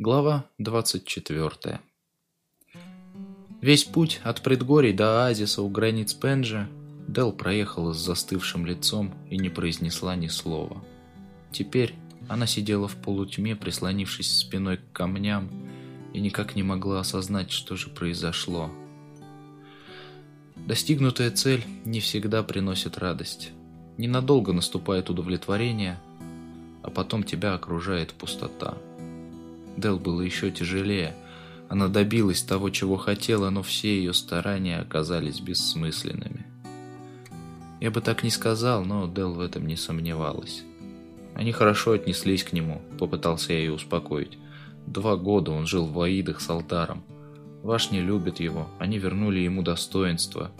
Глава 24. Весь путь от предгорий до оазиса у границ Пенджа Дел проехала с застывшим лицом и не произнесла ни слова. Теперь она сидела в полутьме, прислонившись спиной к камням, и никак не могла осознать, что же произошло. Достигнутая цель не всегда приносит радость. Ненадолго наступает удовлетворение, а потом тебя окружает пустота. Дел было еще тяжелее. Она добилась того, чего хотела, но все ее старания оказались бессмысленными. Я бы так не сказал, но Дел в этом не сомневалась. Они хорошо отнеслись к нему, попытался я ее успокоить. Два года он жил в Аидах с алтаром. Ваш не любит его, они вернули ему достоинство.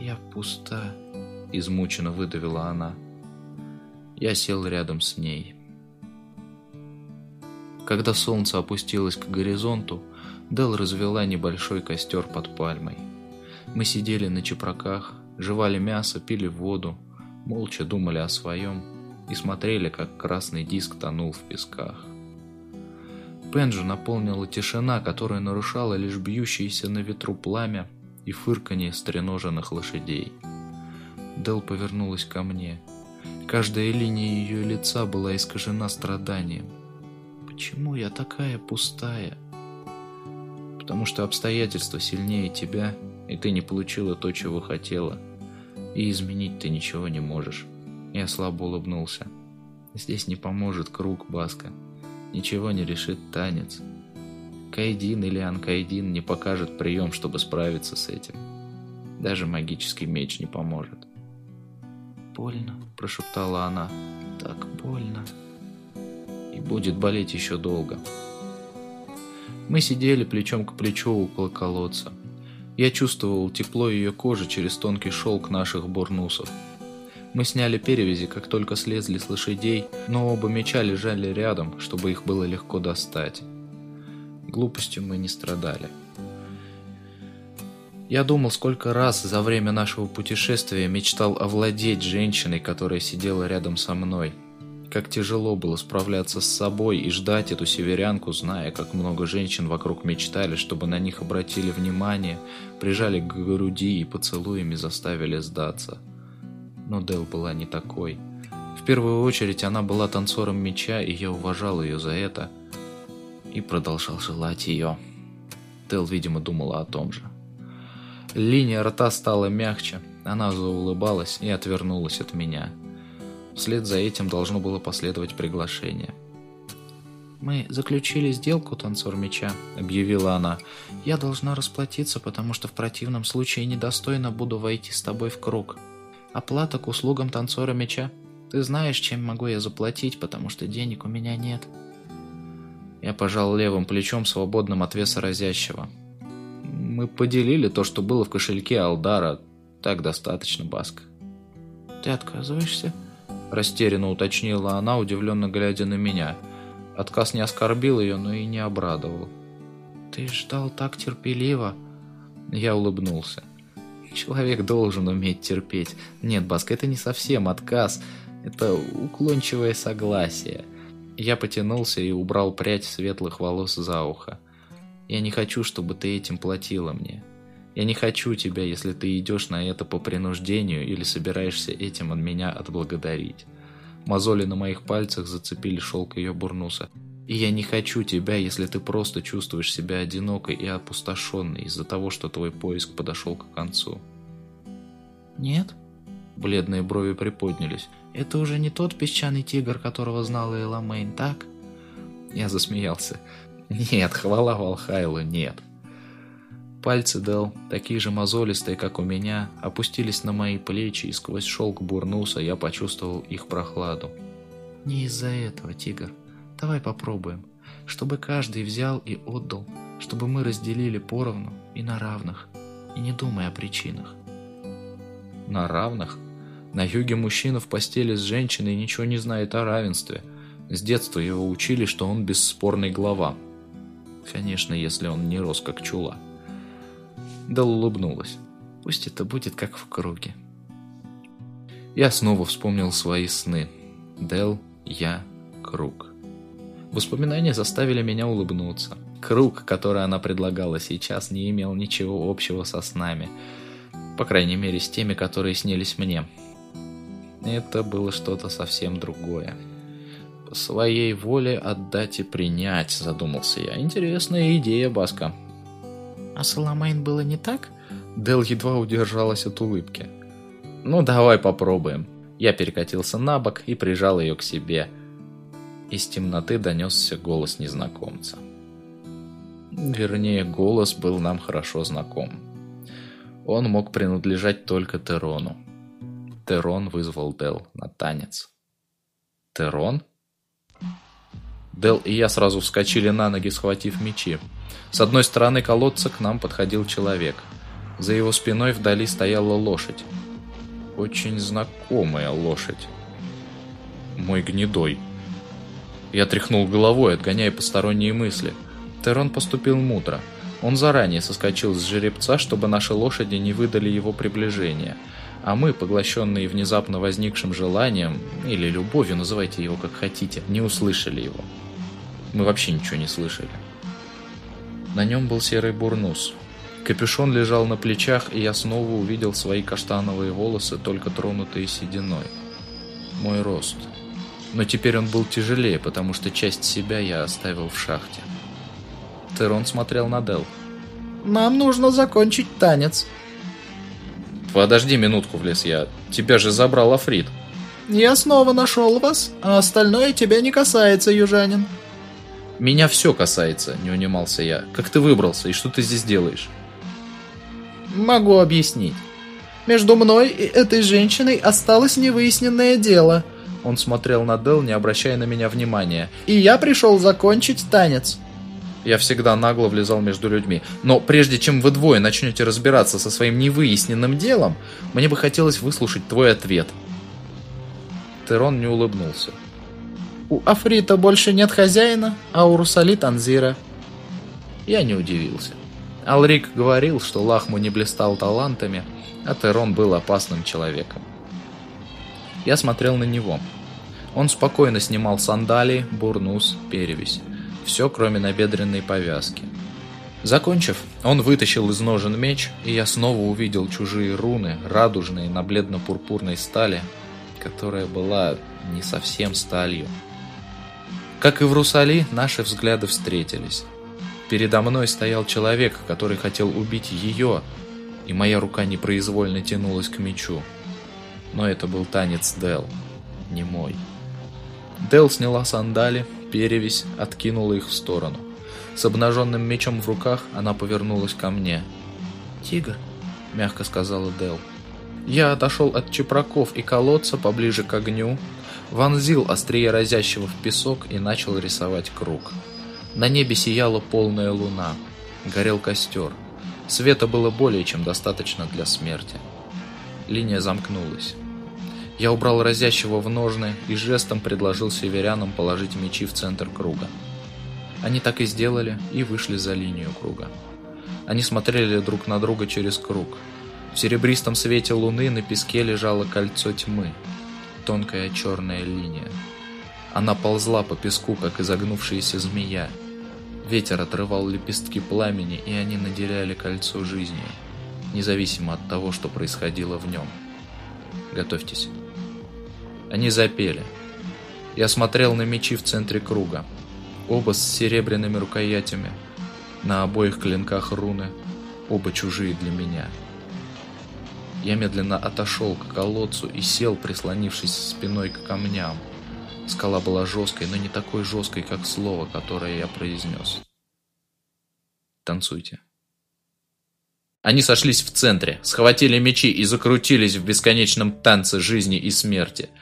«Я пуста», — измученно выдавила она. Я сел рядом с ней. Когда солнце опустилось к горизонту, Дел развела небольшой костер под пальмой. Мы сидели на чепраках, жевали мясо, пили воду, молча думали о своем и смотрели, как красный диск тонул в песках. Пенджу наполнила тишина, которая нарушала лишь бьющееся на ветру пламя и фырканье стреноженных лошадей. Дел повернулась ко мне. Каждая линия ее лица была искажена страданием. Почему я такая пустая? Потому что обстоятельства сильнее тебя, и ты не получила то, чего хотела. И изменить ты ничего не можешь. Я слабо улыбнулся. Здесь не поможет круг, Баска. Ничего не решит танец. Кайдин или Анкайдин не покажет прием, чтобы справиться с этим. Даже магический меч не поможет. «Больно», – прошептала она. «Так больно» будет болеть еще долго. Мы сидели плечом к плечу около колодца. Я чувствовал тепло ее кожи через тонкий шелк наших бурнусов. Мы сняли перевязи, как только слезли с лошадей, но оба меча лежали рядом, чтобы их было легко достать. Глупостью мы не страдали. Я думал, сколько раз за время нашего путешествия мечтал овладеть женщиной, которая сидела рядом со мной – как тяжело было справляться с собой и ждать эту северянку, зная, как много женщин вокруг мечтали, чтобы на них обратили внимание, прижали к груди и поцелуями заставили сдаться. Но Дел была не такой. В первую очередь она была танцором меча, и я уважал ее за это и продолжал желать ее. Дел, видимо, думала о том же. Линия рта стала мягче, она заулыбалась и отвернулась от меня. Вслед за этим должно было последовать приглашение. «Мы заключили сделку, танцор меча», — объявила она. «Я должна расплатиться, потому что в противном случае недостойно буду войти с тобой в круг. Оплата к услугам танцора меча. Ты знаешь, чем могу я заплатить, потому что денег у меня нет». Я пожал левым плечом, свободным от веса разящего. «Мы поделили то, что было в кошельке Алдара. Так достаточно, Баск». «Ты отказываешься?» Растерянно уточнила она, удивленно глядя на меня. Отказ не оскорбил ее, но и не обрадовал. «Ты ждал так терпеливо!» Я улыбнулся. «Человек должен уметь терпеть. Нет, Баск, это не совсем отказ. Это уклончивое согласие». Я потянулся и убрал прядь светлых волос за ухо. «Я не хочу, чтобы ты этим платила мне. Я не хочу тебя, если ты идешь на это по принуждению или собираешься этим от меня отблагодарить. Мозоли на моих пальцах зацепили шелк ее бурнуса. И я не хочу тебя, если ты просто чувствуешь себя одинокой и опустошенной из-за того, что твой поиск подошел к концу. Нет? Бледные брови приподнялись. Это уже не тот песчаный тигр, которого знала Эламейн, так? Я засмеялся. Нет, хвала Валхайлу, нет. Пальцы Дел, такие же мозолистые, как у меня, опустились на мои плечи, и сквозь шелк бурнуса я почувствовал их прохладу. «Не из-за этого, тигр. Давай попробуем. Чтобы каждый взял и отдал, чтобы мы разделили поровну и на равных, и не думай о причинах». «На равных?» На юге мужчина в постели с женщиной ничего не знает о равенстве. С детства его учили, что он бесспорный глава. Конечно, если он не рос как чула. Дел улыбнулась. Пусть это будет как в круге. Я снова вспомнил свои сны. Дел, я, круг. Воспоминания заставили меня улыбнуться. Круг, который она предлагала сейчас, не имел ничего общего со снами. По крайней мере, с теми, которые снились мне. Это было что-то совсем другое. По своей воле отдать и принять, задумался я. Интересная идея, Баска. А Соломайн было не так? Дел едва удержалась от улыбки. Ну, давай попробуем. Я перекатился на бок и прижал ее к себе – из темноты донесся голос незнакомца. Вернее, голос был нам хорошо знаком. Он мог принадлежать только Терону. Терон вызвал Дел на танец. Терон? Дел и я сразу вскочили на ноги, схватив мечи. С одной стороны колодца к нам подходил человек. За его спиной вдали стояла лошадь. Очень знакомая лошадь. Мой гнедой. Я тряхнул головой, отгоняя посторонние мысли. Терон поступил мудро. Он заранее соскочил с жеребца, чтобы наши лошади не выдали его приближения. А мы, поглощенные внезапно возникшим желанием, или любовью, называйте его как хотите, не услышали его. Мы вообще ничего не слышали. На нем был серый бурнус. Капюшон лежал на плечах, и я снова увидел свои каштановые волосы, только тронутые сединой. Мой рост — но теперь он был тяжелее, потому что часть себя я оставил в шахте. Терон смотрел на Дел. «Нам нужно закончить танец». «Подожди минутку, влез я. Тебя же забрал Африт». «Я снова нашел вас, а остальное тебя не касается, южанин». «Меня все касается», — не унимался я. «Как ты выбрался и что ты здесь делаешь?» «Могу объяснить. Между мной и этой женщиной осталось невыясненное дело — он смотрел на Дел, не обращая на меня внимания. «И я пришел закончить танец». Я всегда нагло влезал между людьми. Но прежде чем вы двое начнете разбираться со своим невыясненным делом, мне бы хотелось выслушать твой ответ. Терон не улыбнулся. У Африта больше нет хозяина, а у Русали Танзира. Я не удивился. Алрик говорил, что Лахму не блистал талантами, а Терон был опасным человеком. Я смотрел на него. Он спокойно снимал сандалии, бурнус, перевязь. Все, кроме набедренной повязки. Закончив, он вытащил из ножен меч, и я снова увидел чужие руны, радужные на бледно-пурпурной стали, которая была не совсем сталью. Как и в Русали, наши взгляды встретились. Передо мной стоял человек, который хотел убить ее, и моя рука непроизвольно тянулась к мечу. Но это был танец Дел, не мой. Дел сняла сандали, перевязь, откинула их в сторону. С обнаженным мечом в руках она повернулась ко мне. «Тигр», — мягко сказала Дел. Я отошел от чепраков и колодца поближе к огню, вонзил острие разящего в песок и начал рисовать круг. На небе сияла полная луна. Горел костер. Света было более чем достаточно для смерти. Линия замкнулась. Я убрал разящего в ножны и жестом предложил северянам положить мечи в центр круга. Они так и сделали и вышли за линию круга. Они смотрели друг на друга через круг. В серебристом свете луны на песке лежало кольцо тьмы, тонкая черная линия. Она ползла по песку, как изогнувшаяся змея. Ветер отрывал лепестки пламени, и они наделяли кольцо жизнью, независимо от того, что происходило в нем. Готовьтесь. Они запели. Я смотрел на мечи в центре круга. Оба с серебряными рукоятями. На обоих клинках руны. Оба чужие для меня. Я медленно отошел к колодцу и сел, прислонившись спиной к камням. Скала была жесткой, но не такой жесткой, как слово, которое я произнес. Танцуйте. Они сошлись в центре, схватили мечи и закрутились в бесконечном танце жизни и смерти –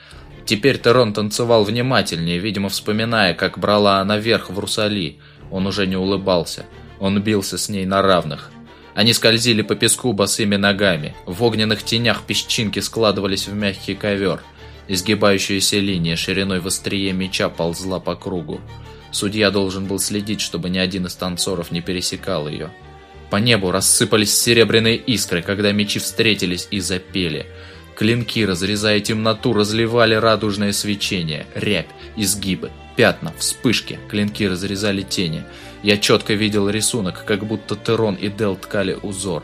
Теперь Терон танцевал внимательнее, видимо, вспоминая, как брала она верх в Русали. Он уже не улыбался. Он бился с ней на равных. Они скользили по песку босыми ногами. В огненных тенях песчинки складывались в мягкий ковер. Изгибающаяся линия шириной в острие меча ползла по кругу. Судья должен был следить, чтобы ни один из танцоров не пересекал ее. По небу рассыпались серебряные искры, когда мечи встретились и запели – Клинки, разрезая темноту, разливали радужное свечение, рябь, изгибы. Пятна, вспышки, клинки разрезали тени. Я четко видел рисунок, как будто Терон и Дел ткали узор.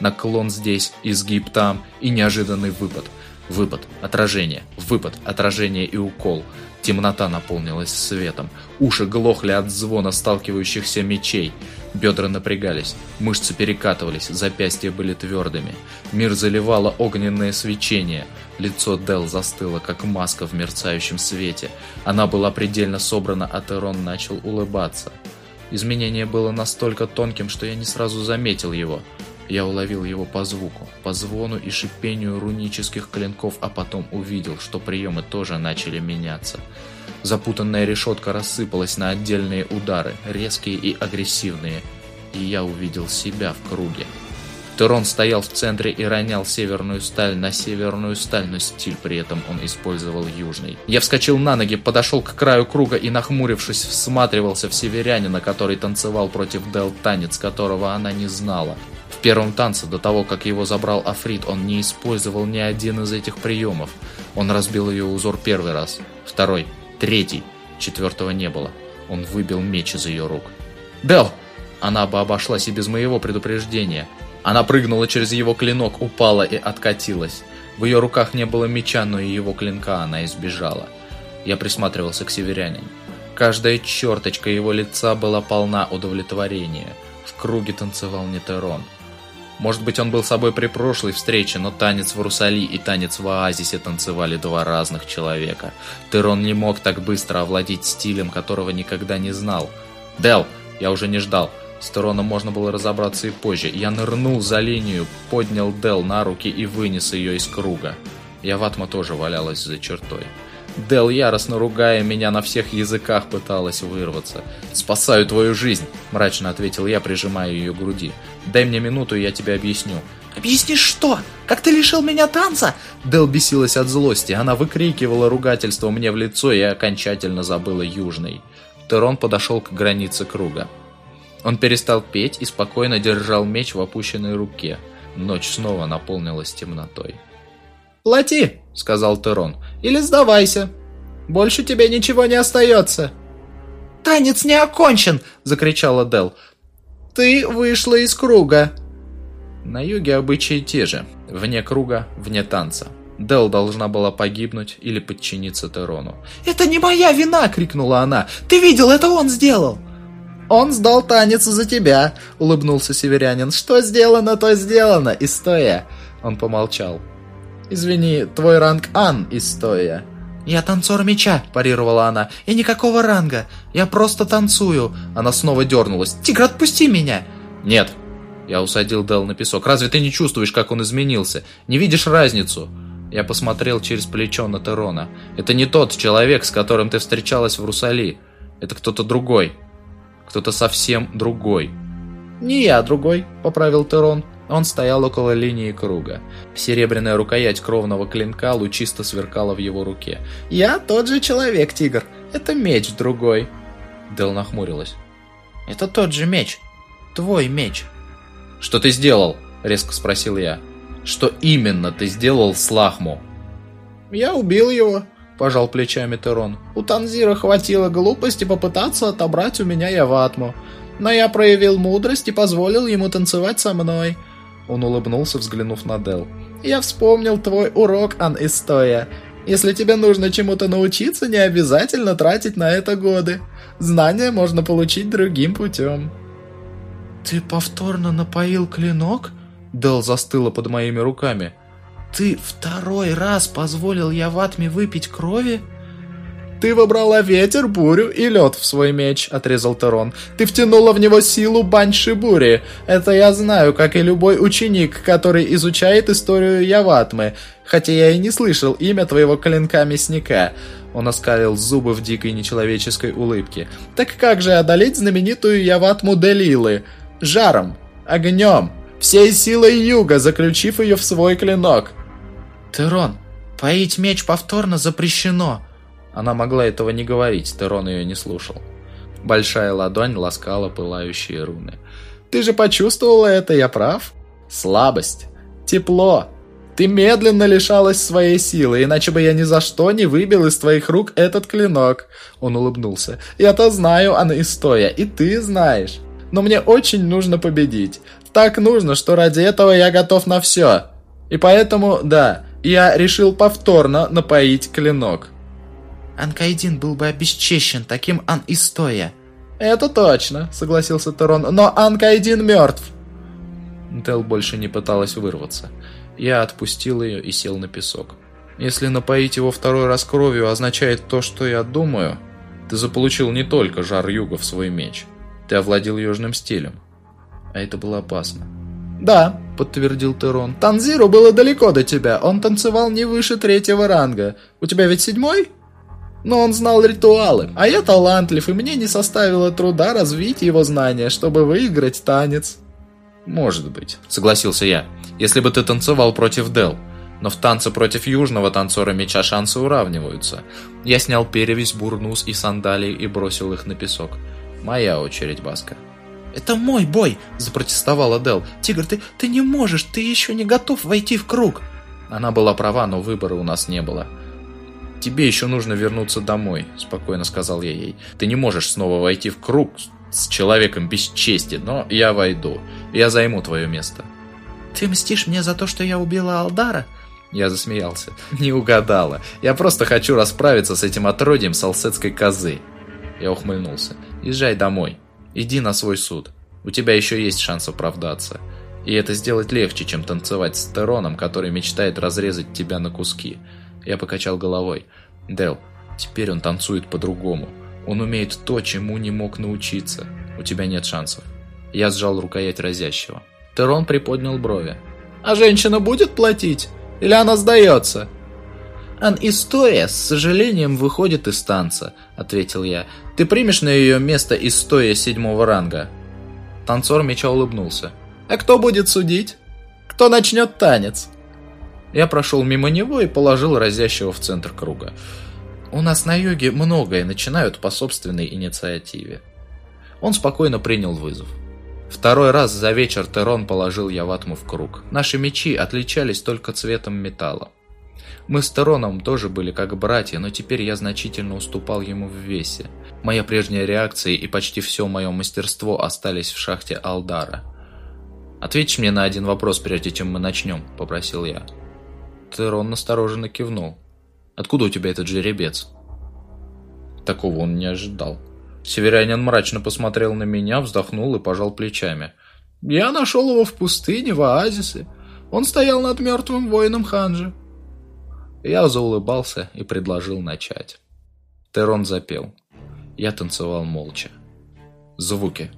Наклон здесь, изгиб там и неожиданный выпад. Выпад, отражение, выпад, отражение и укол. Темнота наполнилась светом. Уши глохли от звона сталкивающихся мечей. Бедра напрягались, мышцы перекатывались, запястья были твердыми. Мир заливало огненное свечение. Лицо Дел застыло, как маска в мерцающем свете. Она была предельно собрана, а Терон начал улыбаться. Изменение было настолько тонким, что я не сразу заметил его. Я уловил его по звуку, по звону и шипению рунических клинков, а потом увидел, что приемы тоже начали меняться. Запутанная решетка рассыпалась на отдельные удары, резкие и агрессивные, и я увидел себя в круге. Терон стоял в центре и ронял северную сталь на северную сталь, но стиль при этом он использовал южный. Я вскочил на ноги, подошел к краю круга и, нахмурившись, всматривался в северянина, который танцевал против Дел танец, которого она не знала первом танце, до того, как его забрал Африт, он не использовал ни один из этих приемов. Он разбил ее узор первый раз, второй, третий, четвертого не было. Он выбил меч из ее рук. «Дел!» Она бы обошлась и без моего предупреждения. Она прыгнула через его клинок, упала и откатилась. В ее руках не было меча, но и его клинка она избежала. Я присматривался к северянину. Каждая черточка его лица была полна удовлетворения. В круге танцевал Нетерон. Может быть, он был собой при прошлой встрече, но танец в Русали и танец в Оазисе танцевали два разных человека. Терон не мог так быстро овладеть стилем, которого никогда не знал. Дел, я уже не ждал. С Тероном можно было разобраться и позже. Я нырнул за линию, поднял Дел на руки и вынес ее из круга. Яватма тоже валялась за чертой. Дел, яростно ругая меня на всех языках, пыталась вырваться. «Спасаю твою жизнь!» – мрачно ответил я, прижимая ее к груди. «Дай мне минуту, и я тебе объясню». «Объяснишь что? Как ты лишил меня танца?» Дел бесилась от злости. Она выкрикивала ругательство мне в лицо и окончательно забыла южный. Терон подошел к границе круга. Он перестал петь и спокойно держал меч в опущенной руке. Ночь снова наполнилась темнотой. «Плати!» — сказал Терон. «Или сдавайся. Больше тебе ничего не остается». «Танец не окончен!» — закричала Дел. «Ты вышла из круга». На юге обычаи те же. Вне круга, вне танца. Дел должна была погибнуть или подчиниться Терону. «Это не моя вина!» — крикнула она. «Ты видел, это он сделал!» «Он сдал танец за тебя!» — улыбнулся северянин. «Что сделано, то сделано!» И стоя, он помолчал. «Извини, твой ранг Ан из стоя». «Я танцор меча», – парировала она. «И никакого ранга. Я просто танцую». Она снова дернулась. «Тигр, отпусти меня!» «Нет». Я усадил Дел на песок. «Разве ты не чувствуешь, как он изменился? Не видишь разницу?» Я посмотрел через плечо на Терона. «Это не тот человек, с которым ты встречалась в Русали. Это кто-то другой. Кто-то совсем другой». «Не я другой», – поправил Терон. Он стоял около линии круга. Серебряная рукоять кровного клинка лучисто сверкала в его руке. «Я тот же человек, Тигр. Это меч другой». Дел нахмурилась. «Это тот же меч. Твой меч». «Что ты сделал?» – резко спросил я. «Что именно ты сделал с Лахму?» «Я убил его», – пожал плечами Терон. «У Танзира хватило глупости попытаться отобрать у меня Яватму. Но я проявил мудрость и позволил ему танцевать со мной. Он улыбнулся, взглянув на Дел. «Я вспомнил твой урок, Ан Истоя. Если тебе нужно чему-то научиться, не обязательно тратить на это годы. Знания можно получить другим путем». «Ты повторно напоил клинок?» Дел застыла под моими руками. «Ты второй раз позволил Яватме выпить крови?» «Ты выбрала ветер, бурю и лед в свой меч», — отрезал Тарон. «Ты втянула в него силу банши бури. Это я знаю, как и любой ученик, который изучает историю Яватмы, хотя я и не слышал имя твоего клинка мясника». Он оскалил зубы в дикой нечеловеческой улыбке. «Так как же одолеть знаменитую Яватму Делилы? Жаром, огнем, всей силой юга, заключив ее в свой клинок». «Терон, поить меч повторно запрещено», она могла этого не говорить, Терон ее не слушал. Большая ладонь ласкала пылающие руны. «Ты же почувствовала это, я прав? Слабость, тепло, Ты медленно лишалась своей силы, иначе бы я ни за что не выбил из твоих рук этот клинок. Он улыбнулся. Я-то знаю, она и стоя, и ты знаешь. Но мне очень нужно победить. Так нужно, что ради этого я готов на все. И поэтому, да, я решил повторно напоить клинок. Анкайдин был бы обесчещен таким Ан-Истоя. Это точно, согласился Тарон, но Анкайдин мертв. Тел больше не пыталась вырваться. Я отпустил ее и сел на песок. Если напоить его второй раз кровью означает то, что я думаю, ты заполучил не только жар юга в свой меч. Ты овладел южным стилем. А это было опасно. «Да», — подтвердил Терон. «Танзиру было далеко до тебя. Он танцевал не выше третьего ранга. У тебя ведь седьмой?» Но он знал ритуалы, а я талантлив, и мне не составило труда развить его знания, чтобы выиграть танец. «Может быть», — согласился я, — «если бы ты танцевал против Дел. Но в танце против южного танцора меча шансы уравниваются. Я снял перевязь, бурнус и сандалии и бросил их на песок. Моя очередь, Баска». «Это мой бой!» – запротестовала Дел. «Тигр, ты, ты не можешь, ты еще не готов войти в круг!» Она была права, но выбора у нас не было. «Тебе еще нужно вернуться домой», – спокойно сказал я ей. «Ты не можешь снова войти в круг с человеком без чести, но я войду. Я займу твое место». «Ты мстишь мне за то, что я убила Алдара?» Я засмеялся. «Не угадала. Я просто хочу расправиться с этим отродьем салсетской козы». Я ухмыльнулся. «Езжай домой. Иди на свой суд. У тебя еще есть шанс оправдаться. И это сделать легче, чем танцевать с Тероном, который мечтает разрезать тебя на куски». Я покачал головой. «Дел, теперь он танцует по-другому. Он умеет то, чему не мог научиться. У тебя нет шансов. Я сжал рукоять разящего. Терон приподнял брови. «А женщина будет платить? Или она сдается?» «Ан Истоя, с сожалением, выходит из танца», — ответил я. «Ты примешь на ее место Истоя седьмого ранга?» Танцор меча улыбнулся. «А кто будет судить? Кто начнет танец?» Я прошел мимо него и положил разящего в центр круга. У нас на юге многое начинают по собственной инициативе. Он спокойно принял вызов. Второй раз за вечер Терон положил Яватму в круг. Наши мечи отличались только цветом металла. Мы с Тероном тоже были как братья, но теперь я значительно уступал ему в весе. Моя прежняя реакция и почти все мое мастерство остались в шахте Алдара. «Ответишь мне на один вопрос, прежде чем мы начнем?» – попросил я. Терон настороженно кивнул. Откуда у тебя этот жеребец?» Такого он не ожидал. Северянин мрачно посмотрел на меня, вздохнул и пожал плечами. «Я нашел его в пустыне, в оазисе. Он стоял над мертвым воином Ханжи». Я заулыбался и предложил начать. Терон запел. Я танцевал молча. Звуки.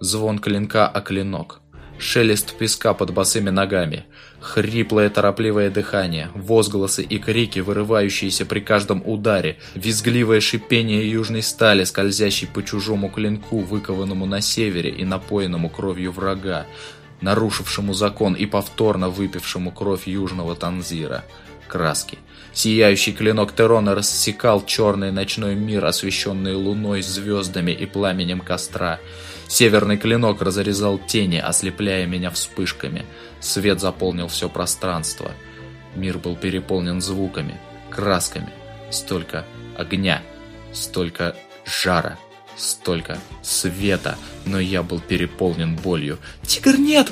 Звон клинка о клинок. Шелест песка под босыми ногами, хриплое торопливое дыхание, возгласы и крики, вырывающиеся при каждом ударе, визгливое шипение южной стали, скользящей по чужому клинку, выкованному на севере и напоенному кровью врага, нарушившему закон и повторно выпившему кровь южного Танзира. Краски. Сияющий клинок Терона рассекал черный ночной мир, освещенный луной, звездами и пламенем костра. Северный клинок разрезал тени, ослепляя меня вспышками. Свет заполнил все пространство. Мир был переполнен звуками, красками. Столько огня, столько жара, столько света, но я был переполнен болью. «Тигр, нет!»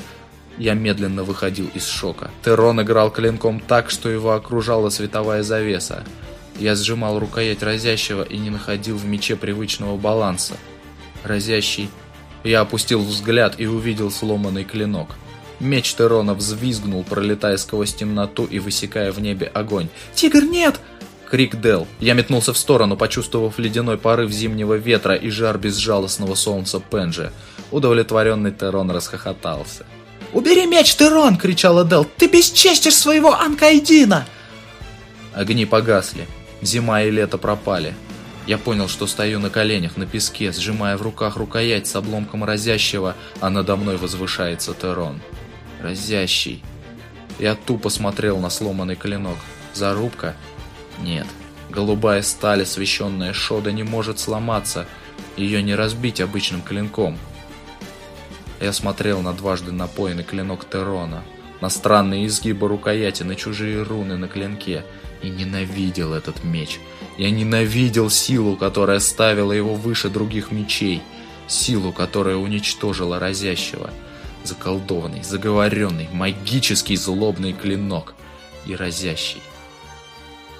Я медленно выходил из шока. Терон играл клинком так, что его окружала световая завеса. Я сжимал рукоять разящего и не находил в мече привычного баланса. Разящий я опустил взгляд и увидел сломанный клинок. Меч Терона взвизгнул, пролетая сквозь темноту и высекая в небе огонь. «Тигр, нет!» Крик Дел. Я метнулся в сторону, почувствовав ледяной порыв зимнего ветра и жар безжалостного солнца Пенджи. Удовлетворенный Терон расхохотался. «Убери меч, Терон!» — кричала Дел. «Ты бесчестишь своего Анкайдина!» Огни погасли. Зима и лето пропали. Я понял, что стою на коленях на песке, сжимая в руках рукоять с обломком разящего, а надо мной возвышается Терон. Разящий. Я тупо смотрел на сломанный клинок. Зарубка? Нет. Голубая сталь, освещенная Шода, не может сломаться. Ее не разбить обычным клинком. Я смотрел на дважды напоенный клинок Терона. на странные изгибы рукояти, на чужие руны на клинке. И ненавидел этот меч. Я ненавидел силу, которая ставила его выше других мечей. Силу, которая уничтожила разящего. Заколдованный, заговоренный, магический злобный клинок. И разящий.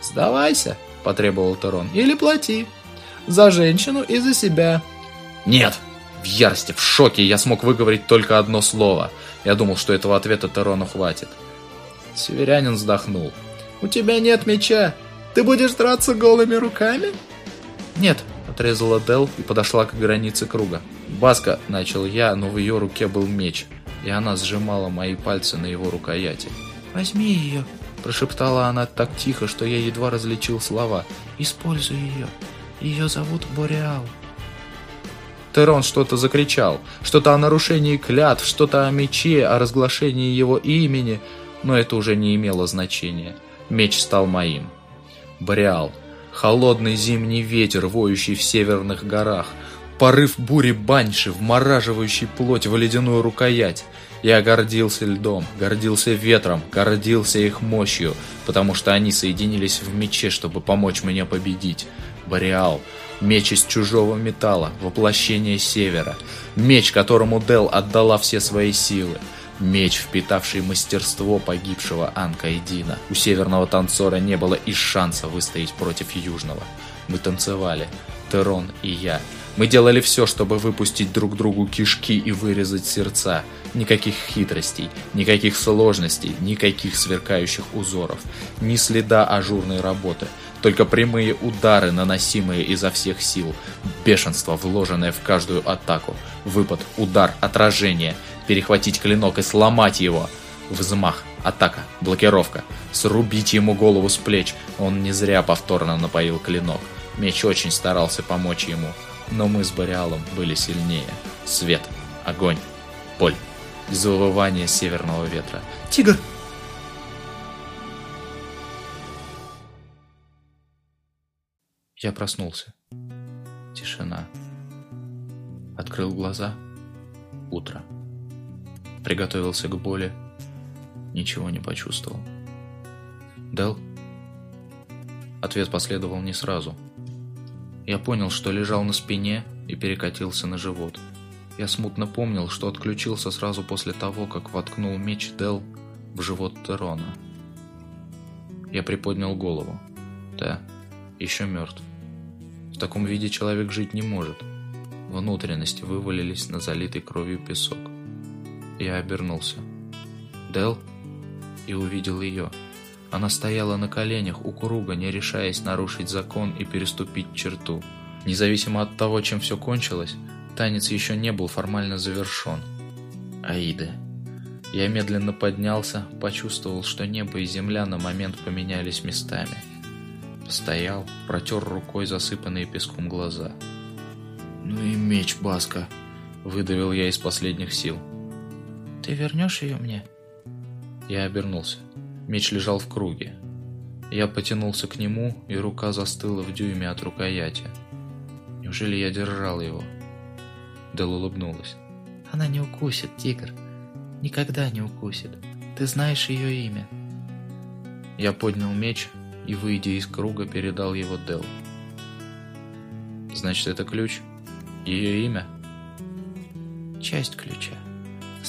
«Сдавайся», — потребовал Тарон, — «или плати. За женщину и за себя». «Нет!» В ярости, в шоке я смог выговорить только одно слово. Я думал, что этого ответа Тарону хватит. Северянин вздохнул. «У тебя нет меча. Ты будешь драться голыми руками?» «Нет», — отрезала Дел и подошла к границе круга. «Баска», — начал я, но в ее руке был меч, и она сжимала мои пальцы на его рукояти. «Возьми ее», — прошептала она так тихо, что я едва различил слова. «Используй ее. Ее зовут Бореал». Терон что-то закричал, что-то о нарушении клятв, что-то о мече, о разглашении его имени, но это уже не имело значения. Меч стал моим. Бореал. Холодный зимний ветер, воющий в северных горах. Порыв бури баньши, вмораживающий плоть в ледяную рукоять. Я гордился льдом, гордился ветром, гордился их мощью, потому что они соединились в мече, чтобы помочь мне победить. Бореал. Меч из чужого металла, воплощение севера. Меч, которому Дел отдала все свои силы. Меч, впитавший мастерство погибшего Анкайдина. У северного танцора не было и шанса выстоять против южного. Мы танцевали, Терон и я. Мы делали все, чтобы выпустить друг другу кишки и вырезать сердца. Никаких хитростей, никаких сложностей, никаких сверкающих узоров. Ни следа ажурной работы. Только прямые удары, наносимые изо всех сил. Бешенство, вложенное в каждую атаку. Выпад, удар, отражение. Перехватить клинок и сломать его. Взмах, атака, блокировка. Срубить ему голову с плеч. Он не зря повторно напоил клинок. Меч очень старался помочь ему. Но мы с Бореалом были сильнее. Свет, огонь, боль. Завывание северного ветра. «Тигр!» Я проснулся. Тишина. Открыл глаза. Утро. Приготовился к боли. Ничего не почувствовал. Дел? Ответ последовал не сразу. Я понял, что лежал на спине и перекатился на живот. Я смутно помнил, что отключился сразу после того, как воткнул меч Дел в живот Терона. Я приподнял голову. Да, еще мертв. В таком виде человек жить не может. Внутренности вывалились на залитый кровью песок. Я обернулся. Дел? И увидел ее. Она стояла на коленях у круга, не решаясь нарушить закон и переступить черту. Независимо от того, чем все кончилось, танец еще не был формально завершен. Аида. Я медленно поднялся, почувствовал, что небо и земля на момент поменялись местами. Постоял, протер рукой засыпанные песком глаза. «Ну и меч, Баска!» — выдавил я из последних сил. «Ты вернешь ее мне?» Я обернулся. Меч лежал в круге. Я потянулся к нему, и рука застыла в дюйме от рукояти. Неужели я держал его? Дел улыбнулась. «Она не укусит, тигр. Никогда не укусит. Ты знаешь ее имя». Я поднял меч, и, выйдя из круга, передал его Дел. «Значит, это ключ? Ее имя?» «Часть ключа.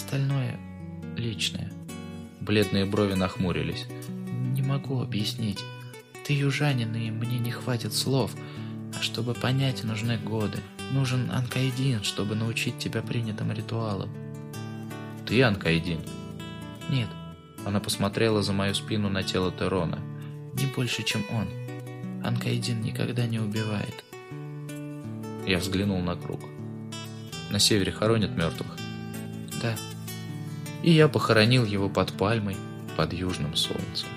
Остальное личное». Бледные брови нахмурились. «Не могу объяснить. Ты южанин, и мне не хватит слов. А чтобы понять, нужны годы. Нужен Анкайдин, чтобы научить тебя принятым ритуалам». «Ты Анкайдин?» «Нет». Она посмотрела за мою спину на тело Терона. Не больше, чем он. Анкайдин никогда не убивает. Я взглянул на круг. На севере хоронят мертвых. Да. И я похоронил его под пальмой, под южным солнцем.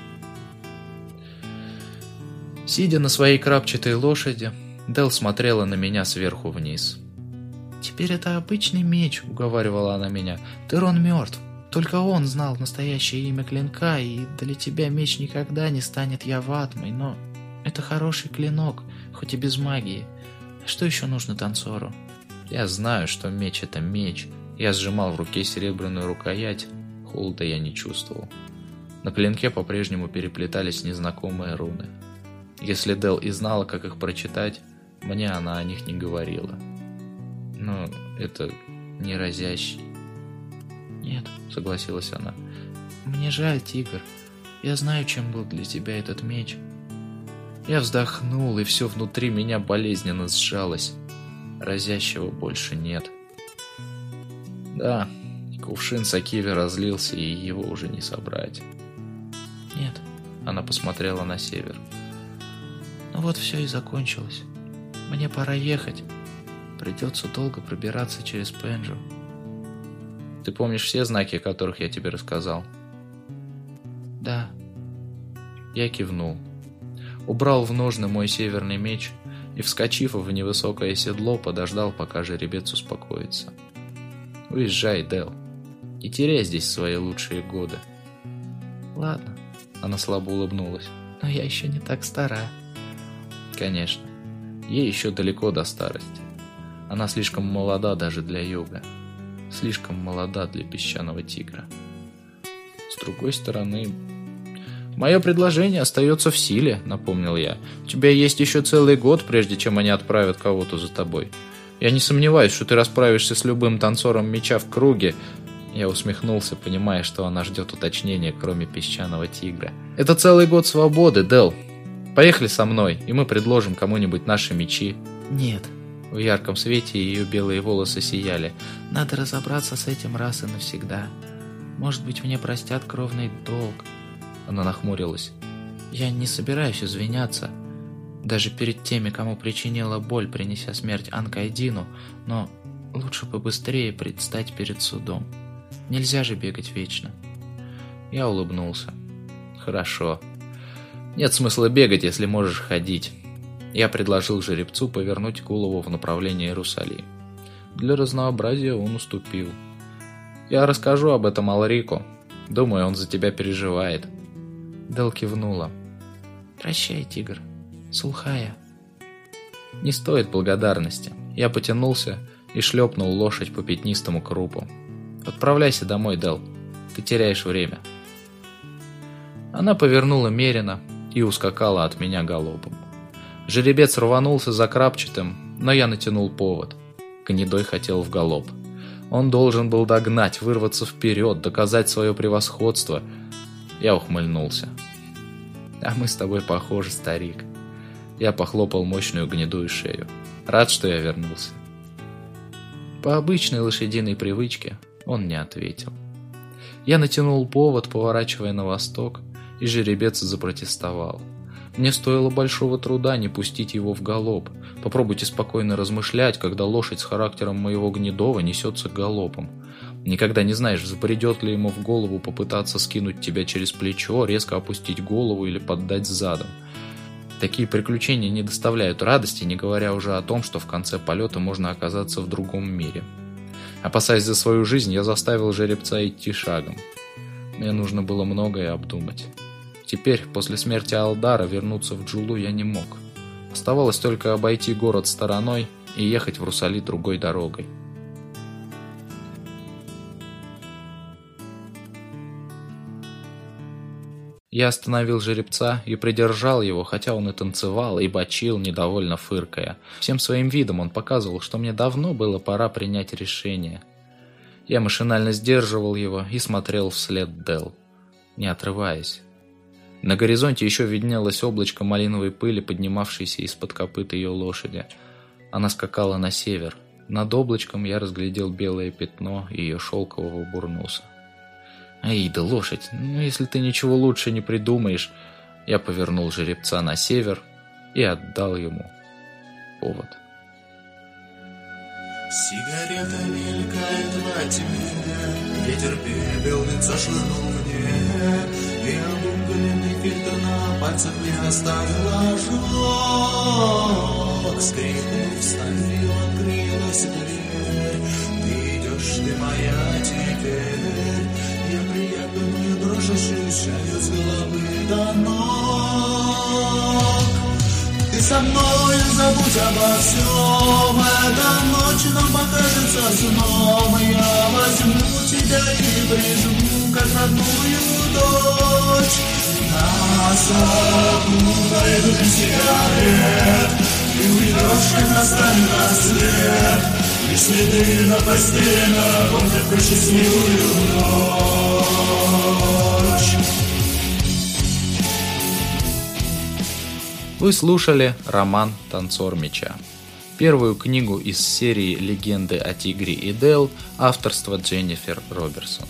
Сидя на своей крапчатой лошади, Дел смотрела на меня сверху вниз. «Теперь это обычный меч», — уговаривала она меня. «Терон мертв. Только он знал настоящее имя клинка, и для тебя меч никогда не станет Яватмой, но это хороший клинок, хоть и без магии. Что еще нужно танцору? Я знаю, что меч — это меч. Я сжимал в руке серебряную рукоять. Холода я не чувствовал. На клинке по-прежнему переплетались незнакомые руны. Если Дел и знала, как их прочитать, мне она о них не говорила. Но это не разящий. «Нет», — согласилась она. «Мне жаль, Тигр. Я знаю, чем был для тебя этот меч». Я вздохнул, и все внутри меня болезненно сжалось. Разящего больше нет. Да, кувшин Сакиви разлился, и его уже не собрать. Нет. Она посмотрела на север. Ну вот все и закончилось. Мне пора ехать. Придется долго пробираться через Пенджу. Ты помнишь все знаки, о которых я тебе рассказал? Да. Я кивнул. Убрал в ножны мой северный меч и, вскочив в невысокое седло, подождал, пока жеребец успокоится. Уезжай, Дел. Не теряй здесь свои лучшие годы. Ладно. Она слабо улыбнулась. Но я еще не так стара. Конечно. Ей еще далеко до старости. Она слишком молода даже для юга. Слишком молода для песчаного тигра. С другой стороны, «Мое предложение остается в силе», — напомнил я. «У тебя есть еще целый год, прежде чем они отправят кого-то за тобой. Я не сомневаюсь, что ты расправишься с любым танцором меча в круге». Я усмехнулся, понимая, что она ждет уточнения, кроме песчаного тигра. «Это целый год свободы, Дел. Поехали со мной, и мы предложим кому-нибудь наши мечи». «Нет». В ярком свете ее белые волосы сияли. «Надо разобраться с этим раз и навсегда. Может быть, мне простят кровный долг». Она нахмурилась. «Я не собираюсь извиняться, даже перед теми, кому причинила боль, принеся смерть Анкайдину, но лучше побыстрее предстать перед судом. Нельзя же бегать вечно». Я улыбнулся. «Хорошо. Нет смысла бегать, если можешь ходить». Я предложил жеребцу повернуть голову в направлении Иерусалима. Для разнообразия он уступил. «Я расскажу об этом Алрику. Думаю, он за тебя переживает». Дел кивнула. «Прощай, тигр. Сулхая». «Не стоит благодарности». Я потянулся и шлепнул лошадь по пятнистому крупу. «Отправляйся домой, Дел. Ты теряешь время». Она повернула меренно и ускакала от меня галопом. Жеребец рванулся за крапчатым, но я натянул повод. Гнедой хотел в галоп. Он должен был догнать, вырваться вперед, доказать свое превосходство – я ухмыльнулся. «А мы с тобой похожи, старик». Я похлопал мощную гнедую шею. Рад, что я вернулся. По обычной лошадиной привычке он не ответил. Я натянул повод, поворачивая на восток, и жеребец запротестовал. Мне стоило большого труда не пустить его в галоп. Попробуйте спокойно размышлять, когда лошадь с характером моего гнедова несется галопом. Никогда не знаешь, забредет ли ему в голову попытаться скинуть тебя через плечо, резко опустить голову или поддать задом. Такие приключения не доставляют радости, не говоря уже о том, что в конце полета можно оказаться в другом мире. Опасаясь за свою жизнь, я заставил жеребца идти шагом. Мне нужно было многое обдумать. Теперь, после смерти Алдара, вернуться в Джулу я не мог. Оставалось только обойти город стороной и ехать в Русали другой дорогой. Я остановил жеребца и придержал его, хотя он и танцевал, и бочил, недовольно фыркая. Всем своим видом он показывал, что мне давно было пора принять решение. Я машинально сдерживал его и смотрел вслед Дел, не отрываясь. На горизонте еще виднелось облачко малиновой пыли, поднимавшейся из-под копыт ее лошади. Она скакала на север. Над облачком я разглядел белое пятно ее шелкового бурнуса. Аида, лошадь, ну если ты ничего лучше не придумаешь. Я повернул жеребца на север и отдал ему повод. Сигарета мелькает во тьме, Ветер пепельница швырнул мне, И обугленный фильтр на пальцах не оставил ожог. Скрипнув, вставил, открылась дверь, Ты идешь, ты моя теперь, ощущаю с головы до ног. Ты со мной забудь обо всем, эта ночь нам покажется сном, я возьму тебя и прижму, как родную дочь. Нас окутает дым сигарет, и уйдешь, как настанет рассвет. И следы на постели напомнят про счастливую ночь. Вы слушали роман «Танцор меча». Первую книгу из серии «Легенды о Тигре и Дел» авторства Дженнифер Роберсон.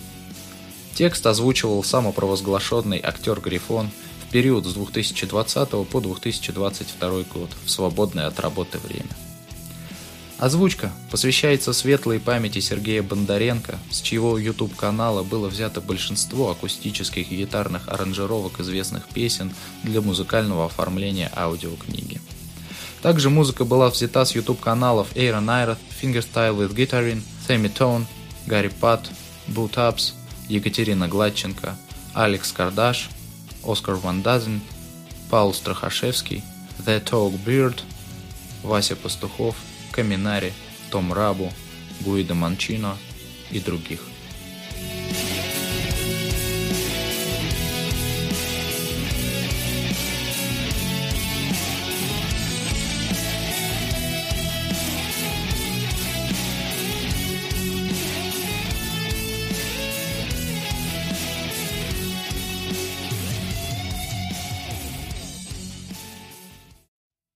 Текст озвучивал самопровозглашенный актер Грифон в период с 2020 по 2022 год в свободное от работы время. Озвучка посвящается светлой памяти Сергея Бондаренко, с чьего YouTube-канала было взято большинство акустических и гитарных аранжировок известных песен для музыкального оформления аудиокниги. Также музыка была взята с YouTube-каналов Aaron Irat, Fingerstyle with Guitarin, Sammy Tone, Гарри Пат, Boot Ups, Екатерина Гладченко, Алекс Кардаш, Оскар Ван Дазен, Паул Страхашевский, The Talk Beard, Вася Пастухов – Каминари, Том Рабу, Гуида Манчино и других.